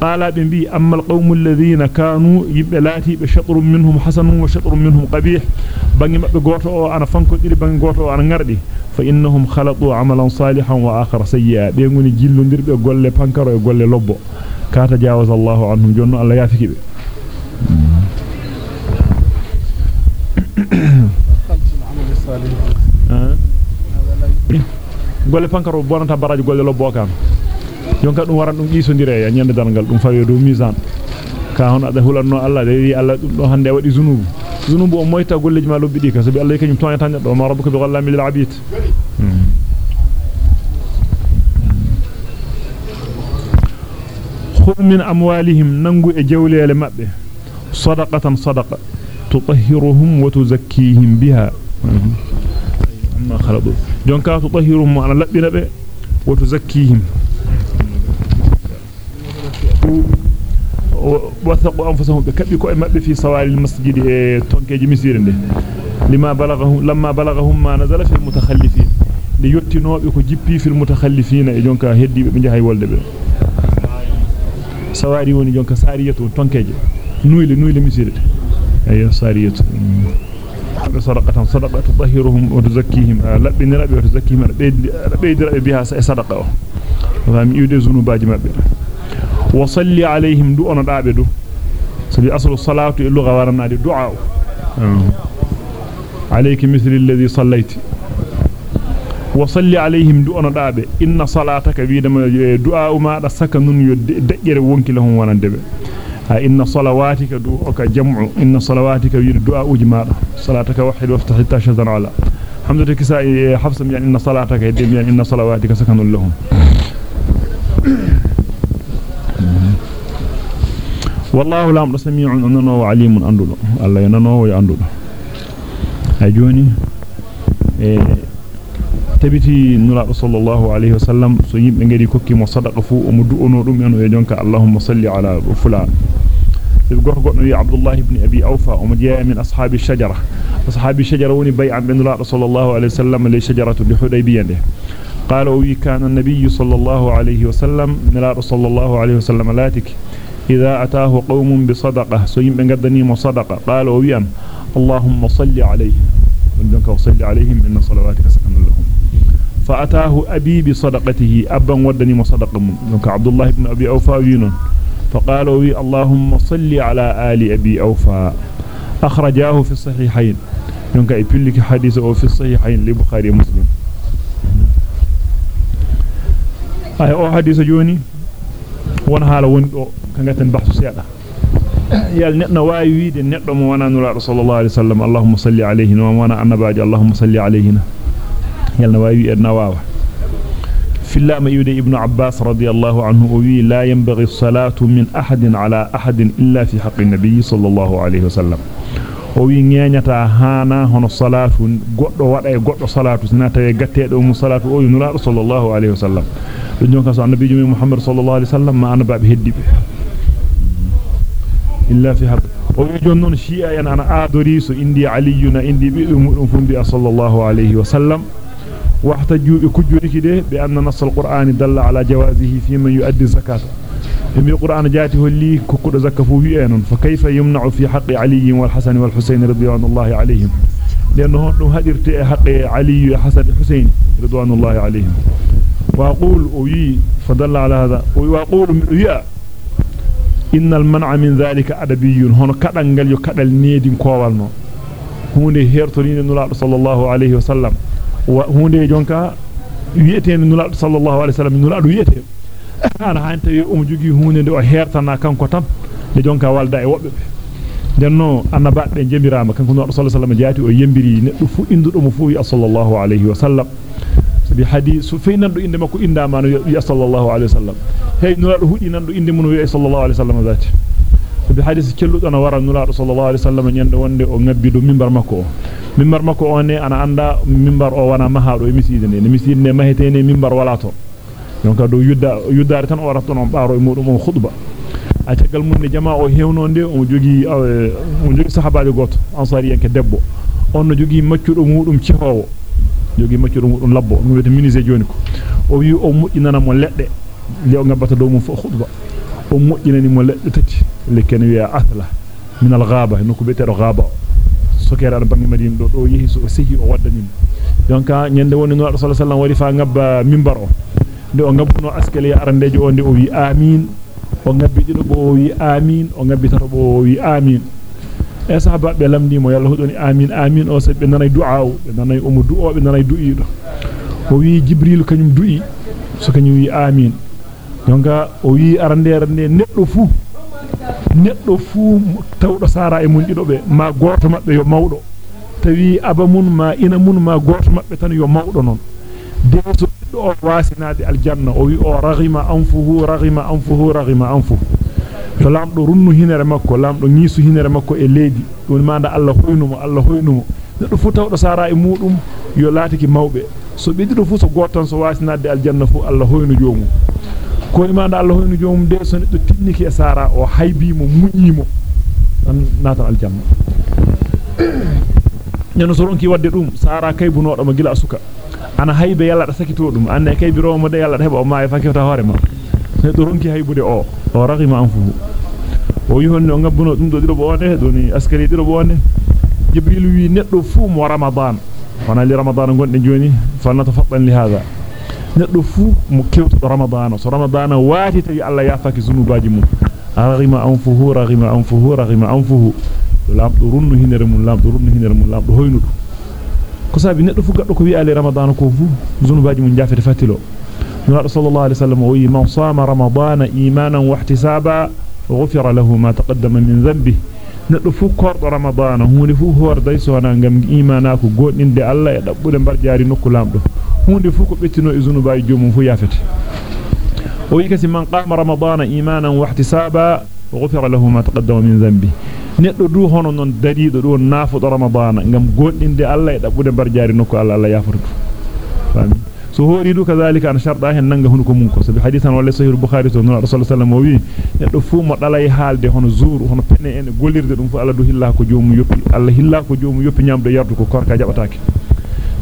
قال بنبي أما القوم الذين كانوا يبلاتي بشطر منهم حسن وشطر منهم قبيح بني مبقوته أنا فنكو إلي بني قوته أنا نردي فإنهم خلطوا عملا صالحا وآخر سيئا. بيقوني جيلون دير بيقول لي بانكر ويقول لي لبو كاتا جاوز الله عنهم. جنو الله يافكي بي. قول لي بانكر وبرنتها براج قول لي لبو كامل jonka dum waran dum isondire ya nyande dalgal dum fawi do mizan ka hon ada hulanno Allah de wi Allah dum do hande wadi zunubu zunubu o moyta golleji ma lobbidi ka sabi Allah kanyum toñata neddo ma rabbuka bi ghallami lil abid khudh min amwalihim nangu e jawlele mabbe sadaqatan sadaqa tutahhiruhum wa tuzakkihim biha amma khaladu jonka tutahhiruhum ana labbina be wa tuzakkihim وثقوا أنفسهم بكبكوا مبه في سوار المسجد تونكيجي مسيرنده لما بلغهم لما بلغهم ما نزل في المتخلفين. ليتنوبه كو جيبي في المتخلفين. e jonka heddi be jahay wolde be sawari woni jonka sariyatu tonkeje nuyle nuyle misirde ay sariyatu صدقة صدقة تطهرهم وتزكيهم. لبن ربي وتزكيهم بيد وصلي عليهم دو أنا دابه دو سبي أصل الصلاة اللغة ورنا دي دعاء. عليك مثل الذي صليت. وصلي عليهم دو أنا دابه إن صلاتك بيدما دعاء ما دا سكنون يدجره وونكي لهم ونندبه إن صلواتك دو أك جمع. إن صلواتك يد دعاء جماعة صلاتك وحد وافتح التاشة على الحمد لله كساء حفص يعني إن صلاتك يدم يعني إن والله لا سميع عندنا وعليم عندنا الله يننا ويعندنا أجوني إيه، تبتي نلعب صلى الله عليه وسلم سيب نجري كوكي مصدق فو ومدؤ نورم ينو يجونك اللهم صلي على فلان. يقول قلنا يا عبد الله بن أبي أوفى ومجيء من أصحاب الشجرة. أصحاب الشجرة وني بيع من الله صلى الله عليه وسلم اللي شجرة لحدي بينه قال وي كان النبي صلى الله عليه وسلم من الله صلى الله عليه وسلم لاتك إذا أتاه قوم بصدقة سيم بنقدني مصدقة قال ويان اللهم صل عليهم ونجنك وصل عليهم إن صلواتك سكن لهم. فأتاه أبي بصدقته أبا ودني مصدقة منك عبد الله بن أبي أوفى وينون فقال وي اللهم صل على آل أبي أوفى. أخرجاه في الصحيحين. ينك يبلك حديثه في الصحيحين لبخاري مسلم أي أو حديث جوني؟ won haala woni kangaten bahsu seeda yal neddo waawi wiide neddo mo wana nura sallallahu alaihi wasallam allahumma salli alayhi wa wana annabaaji allahumma salli alayhi yal na waawi edna waawa فلا ما يودي ابن عباس رضي الله عنه وي لا ينبغي الصلاة من أحد على أحد إلا في حق النبي صلى الله عليه وسلم وي نيانيتا هانا هنا الصلاة قد وضع قد صلاة سنة يقتل أم صلاة أو ينرى صلى الله عليه وسلم jonka so annabi jumi muhammad sallallahu alaihi wasallam ma heddi be illa hab o wi jonnon shi'a yan ana adori so indi aliyuna indi bi mudum fumbi sallallahu alaihi wasallam واحتجوا بكجورك ده بأن نص القرآن دل على جوازه في من يؤدي الزكاة. بمي القرآن جاته لي ككد زكفوه أين فكيف يمنع في حق علي والحسن والحسين رضوان الله عليهم؟ لأنه هدرت حق علي وحسن الحسين رضوان الله عليهم. وأقول أوي فدل على هذا. وأقول ويا إن المنع من ذلك أدبي هنا كدنجل يكدل نيدين كوالنا hunde hertorinde nulaado sallallahu alayhi wa sallam wa hunde jonka wi'etene nulaado sallallahu alayhi wa sallam nulaado wi'ete ana han tawi o jogi hunde de o hertana kanko tan de jonka walda e wobbe denno annabaabe jembirama kanko nulaado sallallahu alayhi wa sallam jaati o yembiri neddo fu indudo mo fu wi sallallahu alayhi wa sallam bi hadith fe nando inde makko indama no wi sallallahu alaihi wasallam hey nulaado hudi nando inde mun wi sallallahu alaihi wasallam zati bi hadith celludo na wara nulaado sallallahu alaihi wasallam nyande wonde o ngabbi do mimbar makko mimbar makko on ana anda mimbar o wana mahaado e miside ne miside ne mahetene mimbar wala to donc do yudda yuddare tan o ratto non baaro e mudum on khutba a tagal mun ne jama o hewnonde o jogi o jogi sahabaajo goto ansari yanke debbo on no jogi maccudo mudum cihowo jogi maccudo mudum labbo no wete ministre joni ko o wi o mujjinana mo ledde le o ngabata do mum fo khutba o mujjinani mo ledde tati le ken wi'a athla min al ghaba no ko betedo ghaba sokere an bangi madina do do yehi so sehi o waddani donc nyande woni no rasul sallallahu alaihi wasallam wari fa ngabba minbar o de o ngabbuno askali arandejo o de o wi amin o ngabbi dido bo o wi amin o ngabbi tato bo o wi amin e sahaba be lamdimo yalla hodoni amin amin o se be nanay du'a o be nanay o mo du'o be nanay du'ido o wi jibril kanyum du'i so kanyum wi amin jonga o wi arande arande neddo fu neddo fu tawdo sara e mun dido be ma goto mabbe yo mawdo tawi aba mun ma ina mun ma goto mabbe tan yo mawdo non deeso do o wasinade aljanna o wi o raghima anfuhu raghima anfuhu raghima anfuhu to lamdo runnu hinere makko lamdo ngisu hinere makko e leedi don manda Allah hoynumo Allah hoynumo neddo fu tawdo sara e mudum yo laatiki mawbe so bedido fu so gotan so wasinade aljanna fu Allah hoyno joomum ko imanda Allah hoyno joomum de so neddo tinniki e sara o haybimo munyimo an nata aljanna neno so ronki wadde dum sara kaybunodo ma gila suka ana haybe yalla da sakito dum anne kaybiro mo de yalla da heba o ma e faketa hoore ma neddo ronki haybude o o ragima anfuhu o yihonno ngabbuno dum do dido bo wonde doni askari dido bo wonde jibril wi neddo fu mo ramadan wana li ramadan gonde joni falna tafaddan li hada neddo fu mo kewto ramadan so ramadan waati tawi alla yafaki zunubaji mum raghima anfuhu raghima anfuhu raghima anfuhu lamdo runnu hinere mum lamdo runnu hinere mum lamdo hoynudo ko sabi neddo fu gaddo ko wi ali ramadan ko fu zunubaji mum jafete fatilo صلى الله عليه وسلم وي من صام رمضان ايمانا واحتسابا غفر له ما تقدم من ذنبه neddo fu kordo ramadan hunde fu horday sona ngam imana ko godinde alla e dabbude barjaari nokku lamdo hunde fu ko bettino e zunubaay jomum fu yafete o yikasi man qama ramadan imanan wa ihtisaba ghufira lahu ma taqaddama min dhanbi neddo du hono non darido do nafudo ramadan ngam godinde alla e dabbude barjaari nokku alla alla yafutu fami so hori du kazalika an sharda hen nanga hunu ko mun ko sabi hadithan wala sahih bukhari to no rasul sallallahu alaihi wasallam wi do fu mo dalay haalde hono zuru hono penne en golirde dum fu alla du hilla ko joomu yoppi alla hilla ko joomu yoppi nyamdo yardu ko korka jabataake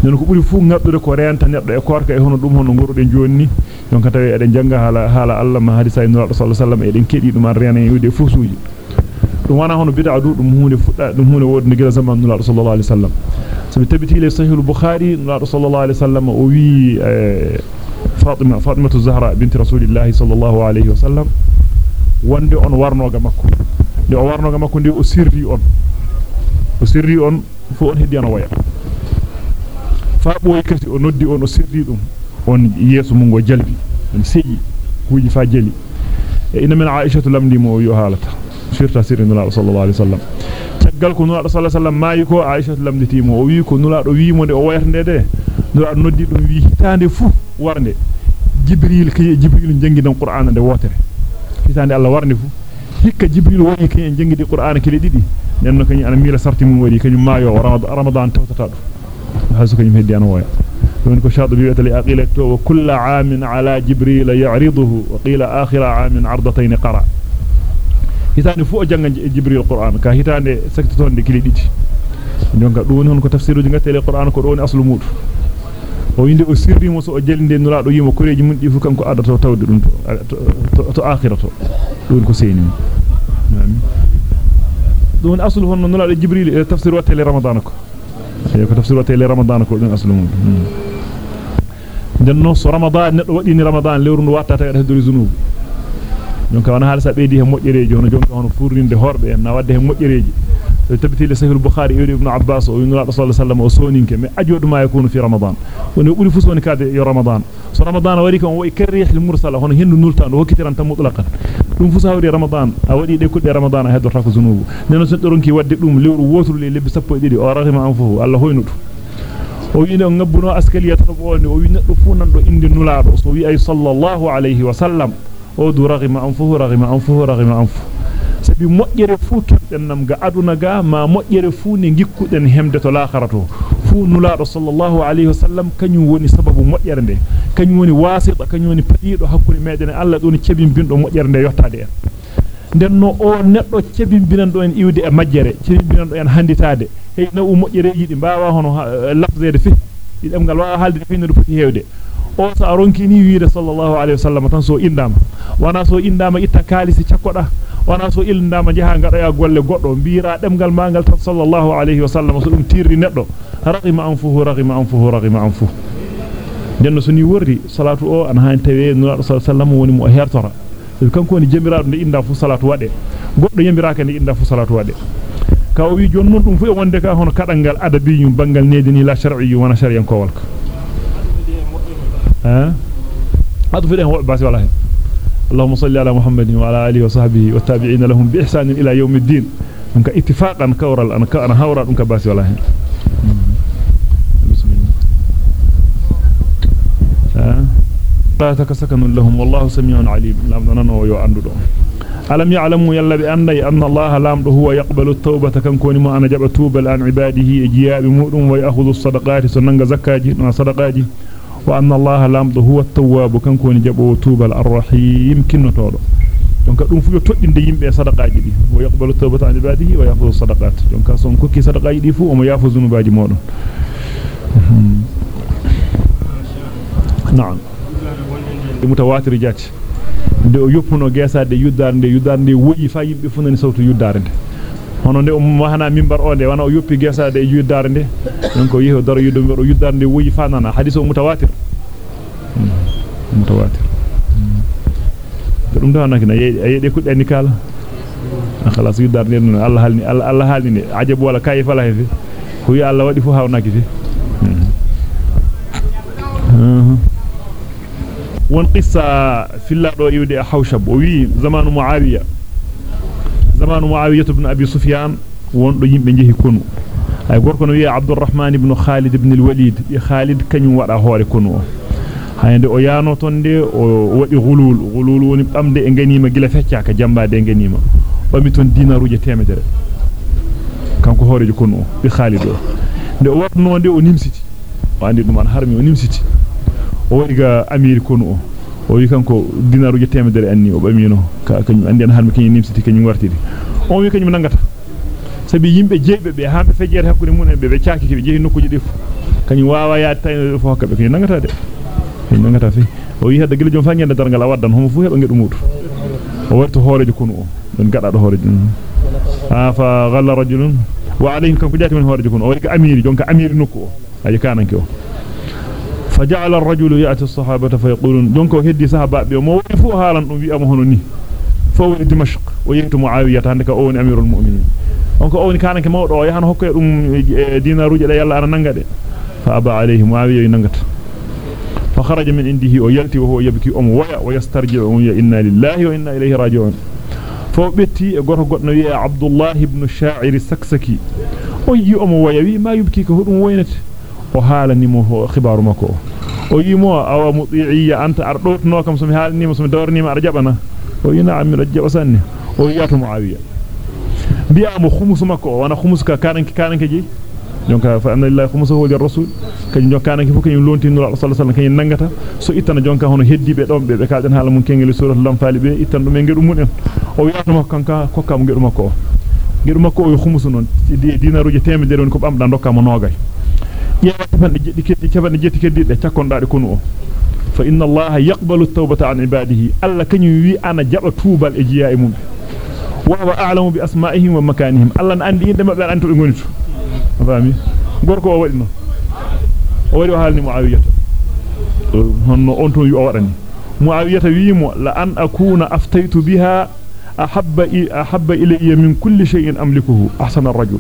non ko buri fu ngaddude ko renta neddo e korka e hono dum hono nguruden jonni donc tawi eden janga hala hala alla ma hadisa no rasul sallallahu alaihi wasallam eden kedi dum an rena yude fusuji dum wana hono bid'a du dum hunde fudda dum hunde wodde gila zaman rasul sallallahu alaihi wasallam sabi tabiti le sahih al-bukhari no sallallahu alaihi wasallam o wi fatima fatimatu zahra binti rasulillahi sallallahu alaihi wasallam wonde on warnoga makko de o warnoga makko de o sirri on o sirri on fu on heddi ana waya fa boy kati o noddi on o sirri dum on yeso mun go jalbi on seji kuji fa jeli e ina min aisha lamdi mo yo halata sirta sirri no sallallahu alaihi wasallam gal ko nula sallallahu alaihi wasallam maayi ko aisha lamditimo o wi ko nula do wi mo de o waytande de nula noddi dum wi hitande fu warnde jibril kay jibril jangidan qur'ana de wotere hitande allah warnde fu hikka jibril woni kay jangidi qur'ana kile didi nenno kany ana mila sarti mum wari kany maayo ramadan tawtata do hasu kany heddi ana waya don ko shaadu bi wetali aqila to wa kullu aamin ala jibril ya'riduhu wa hitande fu o janga jibril qur'an ka hitande sektotonde kili didi jonka do woni hon ko tafsiruji ngatele qur'an ko do woni aslu mudu o winde o sirri mo so o jelinde nula do yimo koreji mun di fu kanko adato tawde dum to to akhirato don ko amin don aslu hon nula do jibril e tafsir wa tele ramadan ko e ko tafsir wa tele ramadan ko don aslu mudu den no so ramadan neddo wadi ni ramadan lewru no watta ta heddo zunubu jonka wana halsa beedi he mojjereji hono jonka hono furrinde horbe en na wadde he mojjereji so tabiti le sahih al-bukhari e ibn abbas o yunus sallallahu alaihi wasallam o soninke me ajodu ma yakunu fi ramadan woni buri fu soni kade yo ramadan so ramadan wari kan way karrih al-mursala hono hendu nultan o hokkitiran tan mutlaqan dum fu sawri ramadan a wadi de kudde ramadan a heddo tako zunubu neno so doronki wadde dum lewru wotru le lebbi sappo e didi o rahima anfuhu allah hoynudu o wi no ngabbuno askaliyata to woni o wi neddo fu nan do indi nulaado so wi ay sallallahu alaihi wasallam o du raghima anfuhu raghima anfuhu raghima anfu sabi mojjere fu kebden nam ga aduna ga ma mojjere fu ne gikkuden hemde to laakharato fu nulaado sallallahu alaihi wasallam kanyum woni sababu mojjere de kanyum woni wasita kanyum woni padiido hakkunde meden Allah don cebin bindo mojjere de yottade en denno o neddo cebin binando en iwde e majjere cebin binando en handitaade hey nawu mojjereji di baawa hono lafzede fi di dem gal wa halde fi no foti hewde o sa ronkini wiide sallallahu alaihi wasallam tan so indama wana so indama itta kalisi cakkoda wana so indama jaha ngada ya golle goddo biira demgal mangal tan sallallahu alaihi wasallam so dum tirri neddo raqima anfuhu raqima anfuhu raqima anfuhu denno so ni worri salatu o an han tawe nura sallallahu woni mo hertora so kanko woni jemiraado nde inda fu salatu wade goddo yembiraaka nde inda fu salatu wade ka o wi jon non dum fu e wonde ka hono kadangal adabiyum bangal nedini la shar'i wana shar'iyan ko walka ها؟ هذا في الهواء ولا اللهم صل على محمد وعلى آله وصحبه والتابعين لهم بإحسان إلى يوم الدين. انك اتفاقا كورا أنا كان هورا انك بس ولا بسم الله. لا تكسكن لهم والله سميع عليم. لا ننو يو اندو alam ya'lamu yalla bi anday anna Allah lamdo huwa yaqbalu at-taubata kan koni mo ana jaba tubal an ibadihi e jiyabi mudum wa ya'khudhu as-sadaqati wa anna Allah lamdo huwa at-tawwab kan koni jabo tubal ar-rahim kinnotodo donc dum fu toddinde yimbe sadaqaji di wa yaqbalu at-taubata an ibadihi wa ya'khudhu as-sadaqati donc son kokki sadaqaji di fu o mo yafu zunubaji modon na'am mutawatir jati de o yoppuno gesade yuddarde yuddarde woyi fa yimbe fu nani sawtu yuddarde hono de um wahana mimbar o de wana o yoppi gesade yuddarde donc o yeho daro yuddo mbido yuddarde woyi fa nana hadiso mutawatir mutawatir dum do nakina yede kudde ni kala khalas yuddarde non Allah halni Allah halni ne ajabu wala kayfa la hefi ko yi Allah wadi fu hawnaki fi won qissa filla do iwde hawshab o wi zamanu muawiya zamanu muawiya ibn abi sufyan won do yimbe jehi konu ay gorko no wi abdurrahman ibn khalid ibn al-walid bi khalid kanyum wada hoore konu o hayande o yaano tonde o wadi gulul gulul woni bamde e ganima gila feccaka jambaade e ganima bami ton dinaruje temedere kanko hoorejo konu o bi khalid o de o watno de o nimsiti o andi dum an harmi o nimsiti o wari ga amiri konu o wi kanko dinaru jettemedere anni o bamino ka kanyum andi an harmi kanyum nimsiti kanyum wartidi on wi kanyum nangata sabi yimbe jeybe be hambe fejjere hakkude mun be be caaki be jehi nokkuji defu kanyum wawa ya tay fo hokkabe kanyum nangata de kanyum nangata fi o wi hadda gila jom fa ngenda dargal waddan homo fu heba ngedu mudu o warto hoorejo konu o don gada do hoorejo ah fa ghalla rajulun wa alayhi kanko jati men hoorejo konu o ga amiri jonka amiri nokku o ayi kananke o فجعل الرجل يأتي الصحابة فيقولون دونك هدي صحابة بيوم وفو حالا بي أم هنوني فوري دمشق ويهت معاوية عندك أون أمير المؤمنين. دونك أون كان كما ودو يهان هكو أم دينار رجل يلا أنا ننغد فأبى عليه معاوية ينغت فخرج من عنده ويلتي وهو يبكي أم ويا ويسترجع إنا لله وإنا إليه راجعون. فبتي غور غدنا وي عبد الله بن الشاعر السكسكي. wayawi ma yubki ko hudum waynati o haalani mo khibaru mako sumi dawrnima ar jabana o yina amira jaba sanni o yato muawiya biya mo khumus mako wana khumus ka kananki kananki ji jonka fa anna lillahi khumusahu wa rasul kany jonka kananki fu kany lonti nura sallallahu alaihi wasallam kany nangata so itana jonka hono heddibe don be be kaaden haala mun kengeli suratul lamfali be itan dum e ngedu mun en o yato mako kanka kokka mo ngedu mako ngedu makko o khumusu non dinaruje temedere woni ko bamda dokka mo nogay yewa tafande jeddi keddi tafande jetti keddi de cakkondaade kunu o fa inna allaha yaqbalu at-tawbata an ibadihi alla kanyu wi ana jaba tuubal e jiya e mum wa huwa a'lamu bi asma'ihim wa makanihim alla na andi inde mabbe anto be ngonitu fami gorko o wadi non o wadi o halni muawiyata honno on to wi o wadani muawiyata wi mo la an akuna aftaytu biha ahabba ahabba ilayya min kulli shay'in amlikuhu ahsana ar-rajul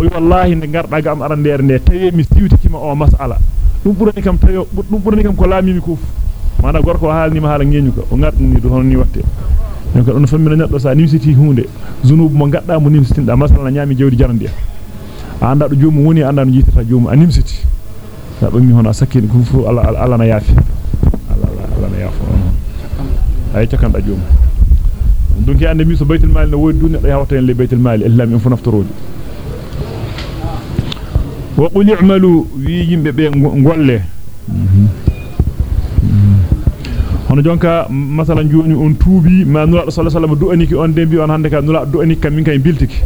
oy wallahi ne garda gam arandere ne tawi mi siwtikima o mas'ala dum burani kam tawi dum burani kam ko laamimi ko mana gorko haalni ma haala ngeñu ko o ngardini do hono ni watte donc on famina neddo sa nimsiti hunde zunub mo gadda mo nimsitinda masala nyaami jewdi jarandi anda do joomu woni anda no jitata joomu a nimsiti sa bami hono sakkini ko fu ala ala na yaafi ala ala na yaafu ay takanda joomu donc ande mi so baytul mal no wodi dunne do yawta en le baytul mal islam en fu naftorojo وقل اعملوا. وي يمبه غوله هنا جونكا مثلا جوني أون توبي ما نولا صلى الله عليه وسلم دو انيكي أون ديمبي أون هاندكا نولا دو انيك كامين كاي بيلتيكي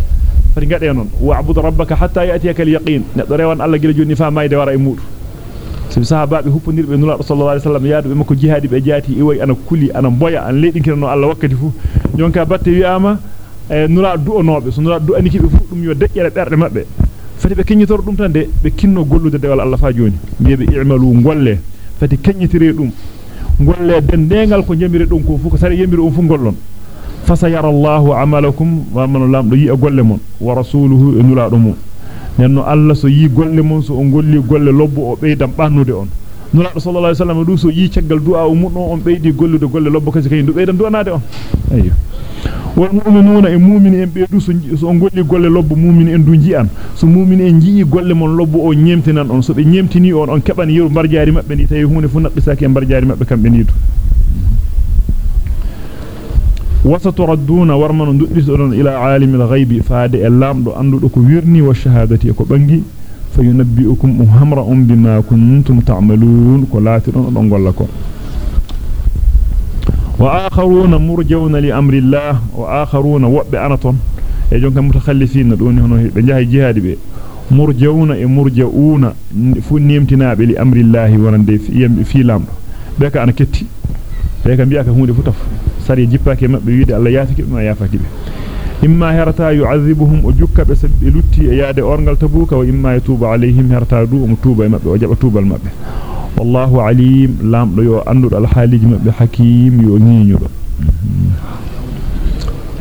فري غادي نون. واعبد ربك حتى يأتيك اليقين. نضريوان الله جيل جوني فاماي دي وراي مود سيم صحابه بي حوبنير بي نولا صلى الله عليه وسلم ياد بي مكو بي جاتي اي واي أنا كولي أنا مويا ان ليدين كينو الله وقتي فو. جونكا باتي وياما آه، نولا دو اونوبي سو نولا دو انيكي فو دوم يو دجيره بردي مابي fati be kenyitor dum tan de be kinno gollude dewal Allah fa joni biebe i'malu golle fati kenyitire dum golle den dengal ko jemire dum ko fu ko sare yemire on fu gollon fasayara Allahu amalakum wa man lam do yi golle mon wa rasuluhu nula dum nenno Allah so yi golle mon so on golli golle lobbo o beydam bannude on nula sallallahu alaihi wasallam du so yi ceggal du'a o muddo on beydi gollude golle lobbo kasi kay du beydam du'anade on ayyo والمؤمنون المؤمنين بيدو سو غولي غولي لوب مؤمنين دو جيان سو مؤمنين جي غولي مون لوب أو نيمتينان اون سو بي نيمتيني اون اون كبان يور مبارجاري مابي ني تاي هوني فنا قساكي مبارجاري مابي كامبي نيدو وستردون ورمن دوديسون إلى عالم الغيب. فاد اللام دو اندو كو ويرني والشهادة كو بانغي فينبئكم أمرا بما كنتم تعملون. كو لاتي دون غولا كو وآخرون مرجون لأمر الله وآخرون وبأنتم يجون إيه كمتخلصين دوني هنا بنجاه الجهاد بي. مرجون إيه مرجون فنيمتنا لأمر الله ورندي في لام بيك أنا كتي. بيك بيك هوني فتف ساري جيباك يمت بيويد الله ياتك ما يافك بي. إما هرتا يعذبهم أجوك بسبب لتي أياد أورنغل تبوك وإما يتوب عليهم هرتا دوء متوب يمت بوجب توب المبه andudo al haliji mabbe hakim yo niñudo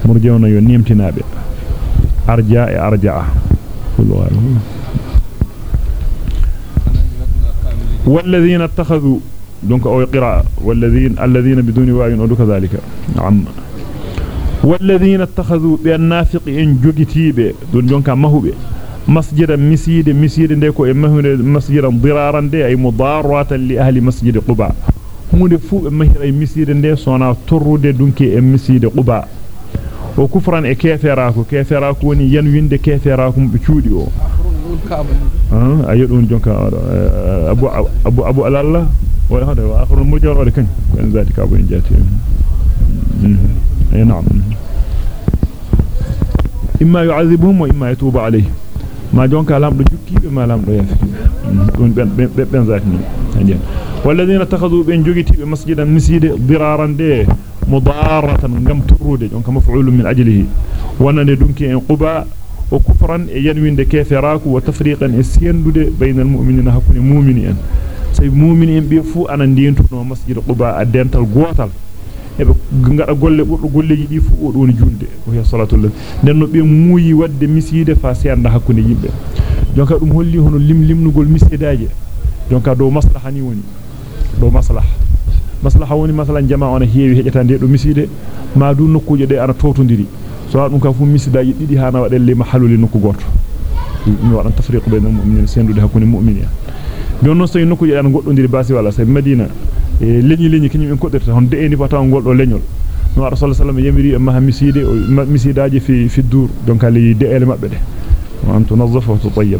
murjawna yo nimtinaabe arja e arja'a kullu والذين اتخذوا. دونك أو قراءة. والذين الذين بدون واو ودك ذلك. نعم. والذين اتخذوا. بالنافق إن جوجتيبه. دون دونك مهوبه. مسجدا مسجد مسجد ده كو مهن مسجدا ضرارا ده أي مضاره لأهل مسجد قباء. هوند فو مهن أي مسجد ده سونا ترود دونكي اي مسجد قباء. وكفرا كيفراكو كيفراكو وني ين ويند كيفراكو بتشودي أو آه، ها أيو دون جونكا آه، آه، أبو أبو أبو الله ولا هذا آخر المجر ولا كان؟ ذلك أبو نجاتي. أي نعم. إما يعذبهم وإما يتوب عليهم. Ma jonka lamdo jukkibe ma lamdo yafi don ben ben zatni hadiyan walladheena takhadhu ben jogitibe masjidan miside diraran de mudaratan ngam turude jonka maf'ulun min ajlihi wanande dunki en quba o kufran e yanwinde keferaku wa tafriqan e siendude bainal mu'minina hakuni mu'mini en say mu'mini en be fu ana dientuno masjid quba a dental gotal ebe ngada golle burdo golleji di fu o don julde o ya salatul denno be muuyi wadde miside fa senda hakkunde yimbe jonka dum holli hono limlimnugol misidaaje jonka do maslaha ni woni do maslaha maslaha woni masalan jamaa ona heewi hejata de do miside ma du nokkuje de ana totondiri so dum ka fu misidaaje didi hana wadelle mahaluli nokku goto mi wadan tafriq bainal mu'minin sendude hakkunde mu'mini don non so nokkuje ana goddondiri basi wala say madina e leñi leñi kinyum en koddirta hon deeni fata ngol do leñol no rasul sallallahu yamiri e maha miside o misidaaje fi fi dur donc ali deele mabbe de wa antu nazzafa wa tutayyib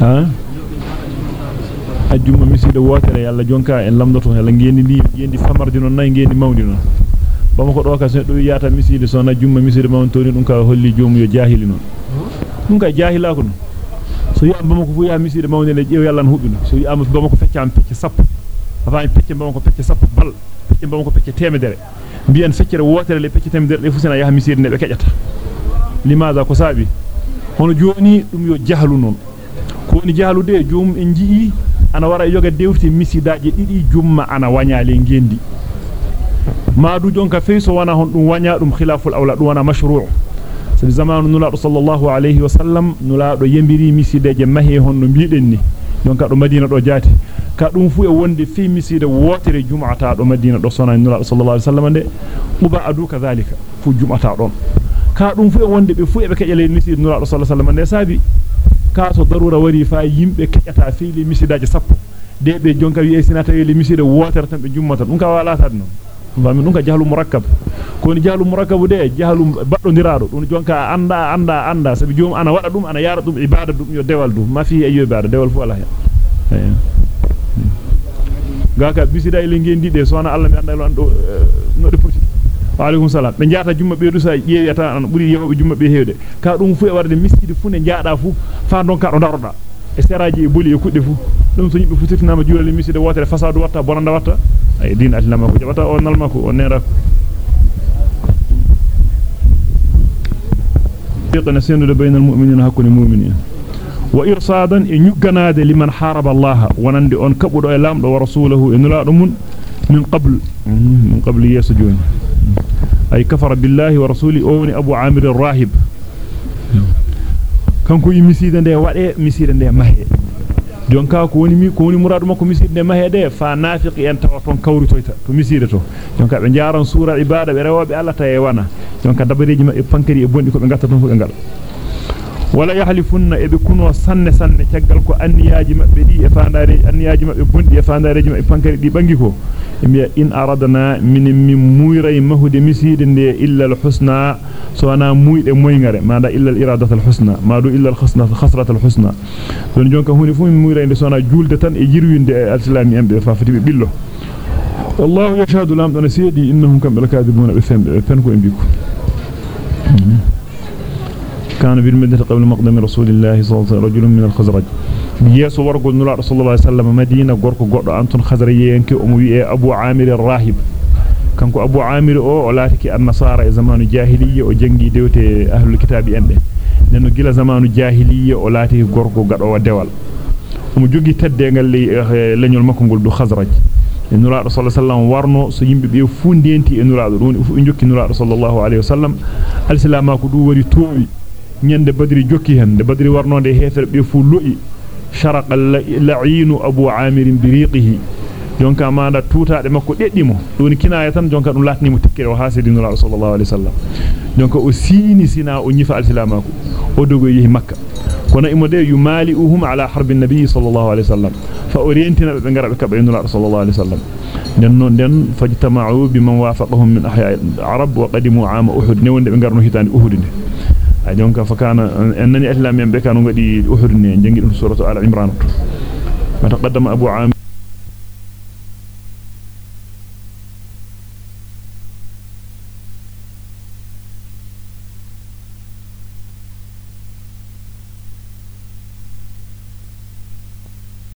ha ajjuma miside wotere yalla jonka en lamdoto yalla ngendi ndi ngendi famardi non nay ngendi mawdi non bama ko do ka se do yata miside so na jumma miside mawon toni dum ka holli joomu yo jahili non dum ka jahila ko non so yamba mako fu ya miside mawne le jeew yalla hubbino so yamba bama ko feccam pecce sappo afa pecce bama ko pecce sappo bal pecce bama ko pecce temedere biyan feccere wotere le pecce temedere de fusina yaha miside ne be kejata limaza ko sabi hono joni dum yo jahlu non ko ni jahlu de joom en jii ana wara yoga dewti misidaaje didi jumma ana wanyale ngendi maadu jonka feyso wana hon dum wanya dum khilaful awla dum wana mashru' sabi zamanu nulaado sallallahu alayhi wa sallam nulaado yembiri misideje mahe hon no biiden ni jonka do madina do jaati ka dum fu e wonde fi miside wotere jum'ata do madina do sona nulaado sallallahu alayhi wa sallam de uba adu kadhalika fu jum'ata don ka dum fu e wonde be fu e be kejele miside nulaado sallallahu alayhi wa sallam de sabi ka so darura wari fa yimbe kejata fi li misidaje sappo de be jonka wi sinata wi li miside wotere tan be jummata dum ka wala tan non fami dum ka jahlu murakkab ko ni jahlu murakkabu de jahlu baddondiraado dum jonka anda anda anda sabi joom ana wada dum ana yara dum ibada dum yo dewal dum ma fi ayo ibada dewal fu ala hen gaka bisida ile ngendi de so ana Allah mi anda lo ando no de poti wa alaikum salam be jaata jumma be du sa yewi ata an buri yewbe jumma be hewde ka dum fu e warde miskidi fu ne jaada fu fa don ka do daroda e seraji e boli e kudde fu dum so yimbe fu tirtinama juulale miside wotere fasadu watta bonanda watta ay din atlama ko jabata o nalma ko o nera يقنا سينود بين المؤمنين hakkunde mu'minin wa irsadan e nyugganade liman haraba Allah wonande on kabudo e lamdo wa rasulahu en laado mun min qabl min qabl yasjun ay kafara billahi wa rasuli o woni abu amir ar-rahib kanko yi miside nde wade miside nde mahe jonka ko woni mi ko woni muradu makko miside nde mahe de fa nafiqi en tawa ton kawritoyta to miside to jonka be jaaran sura ibada be rewobe Allah ta e wana jonka dabareji mabbe pankari e bondi ko be gatta ton fu be ngal ولا يحلفن ابكون وسن سنة تغال كو انياجي مبه دي افاناري انياجي مبه بوندي افاناري مبه فانكاري دي بانغي كو امي ان اردنا من من مويري مهد مسيد دي الا الحسنى سو أنا مويده موينغري ما دا الا الاراده الحسنى ما دو الا الخسنى خسره الحسنى دون جونكا هوني فو مويري دي سونا جولد تان اي جيرويند الاسلامي ام بي فافتي الله يشهد لام دون انهم كم الكاذبون بفهم فنكو بيكو. كان في المدينة قبل مقدم رسول الله صلى الله عليه وسلم رجل من الخزرج. بياس ورقو النلاء رسول الله صلى الله عليه وسلم مدينة قرق قرق أنتون خزريين كأموية أبو عامر الراهب. كان أبو عامر أو علاتك النصارى زمان جاهلية وجنجي ديوت أهل الكتاب أنده لأنه قيل زمان جاهلية علاتك قرق قرق ودول ومجوغي تدين اللي آه، لن يلمكم قلدو خزرج. إنه رأى رسول الله صلى الله عليه وسلم وارنو سيجيب بيوفون دينتي إنه رأى دلوني إنه رأى رسول الله عليه وسلم. السلام ما كدو وري توي. Nyande badri jokki hen de badri warnode hefer be fu lo'i sharaqa la'inu abu amir bi riqihi jonka maada tuutaade makko deddimo doni kinaya tan jonka dum latni mo tikkere o hasidinu rasul sallallahu alaihi wasallam jonka o sini sina o nyifa al-islamako o dogo yehi makka kono imode yumali'uhum ala harbi an-nabi sallallahu alaihi wasallam fa orientina be ngarabe kabe inu rasul sallallahu alaihi wasallam den non den fajtama'u biman wafaqahum min ahya al-arab wa qadimu 'ama uhud ne wonde be ngarno hitande uhud de jonka fa kana annani islam yambe kanu ngadi uhud ne jangi dum suratu al-imran ma taqaddama abu amir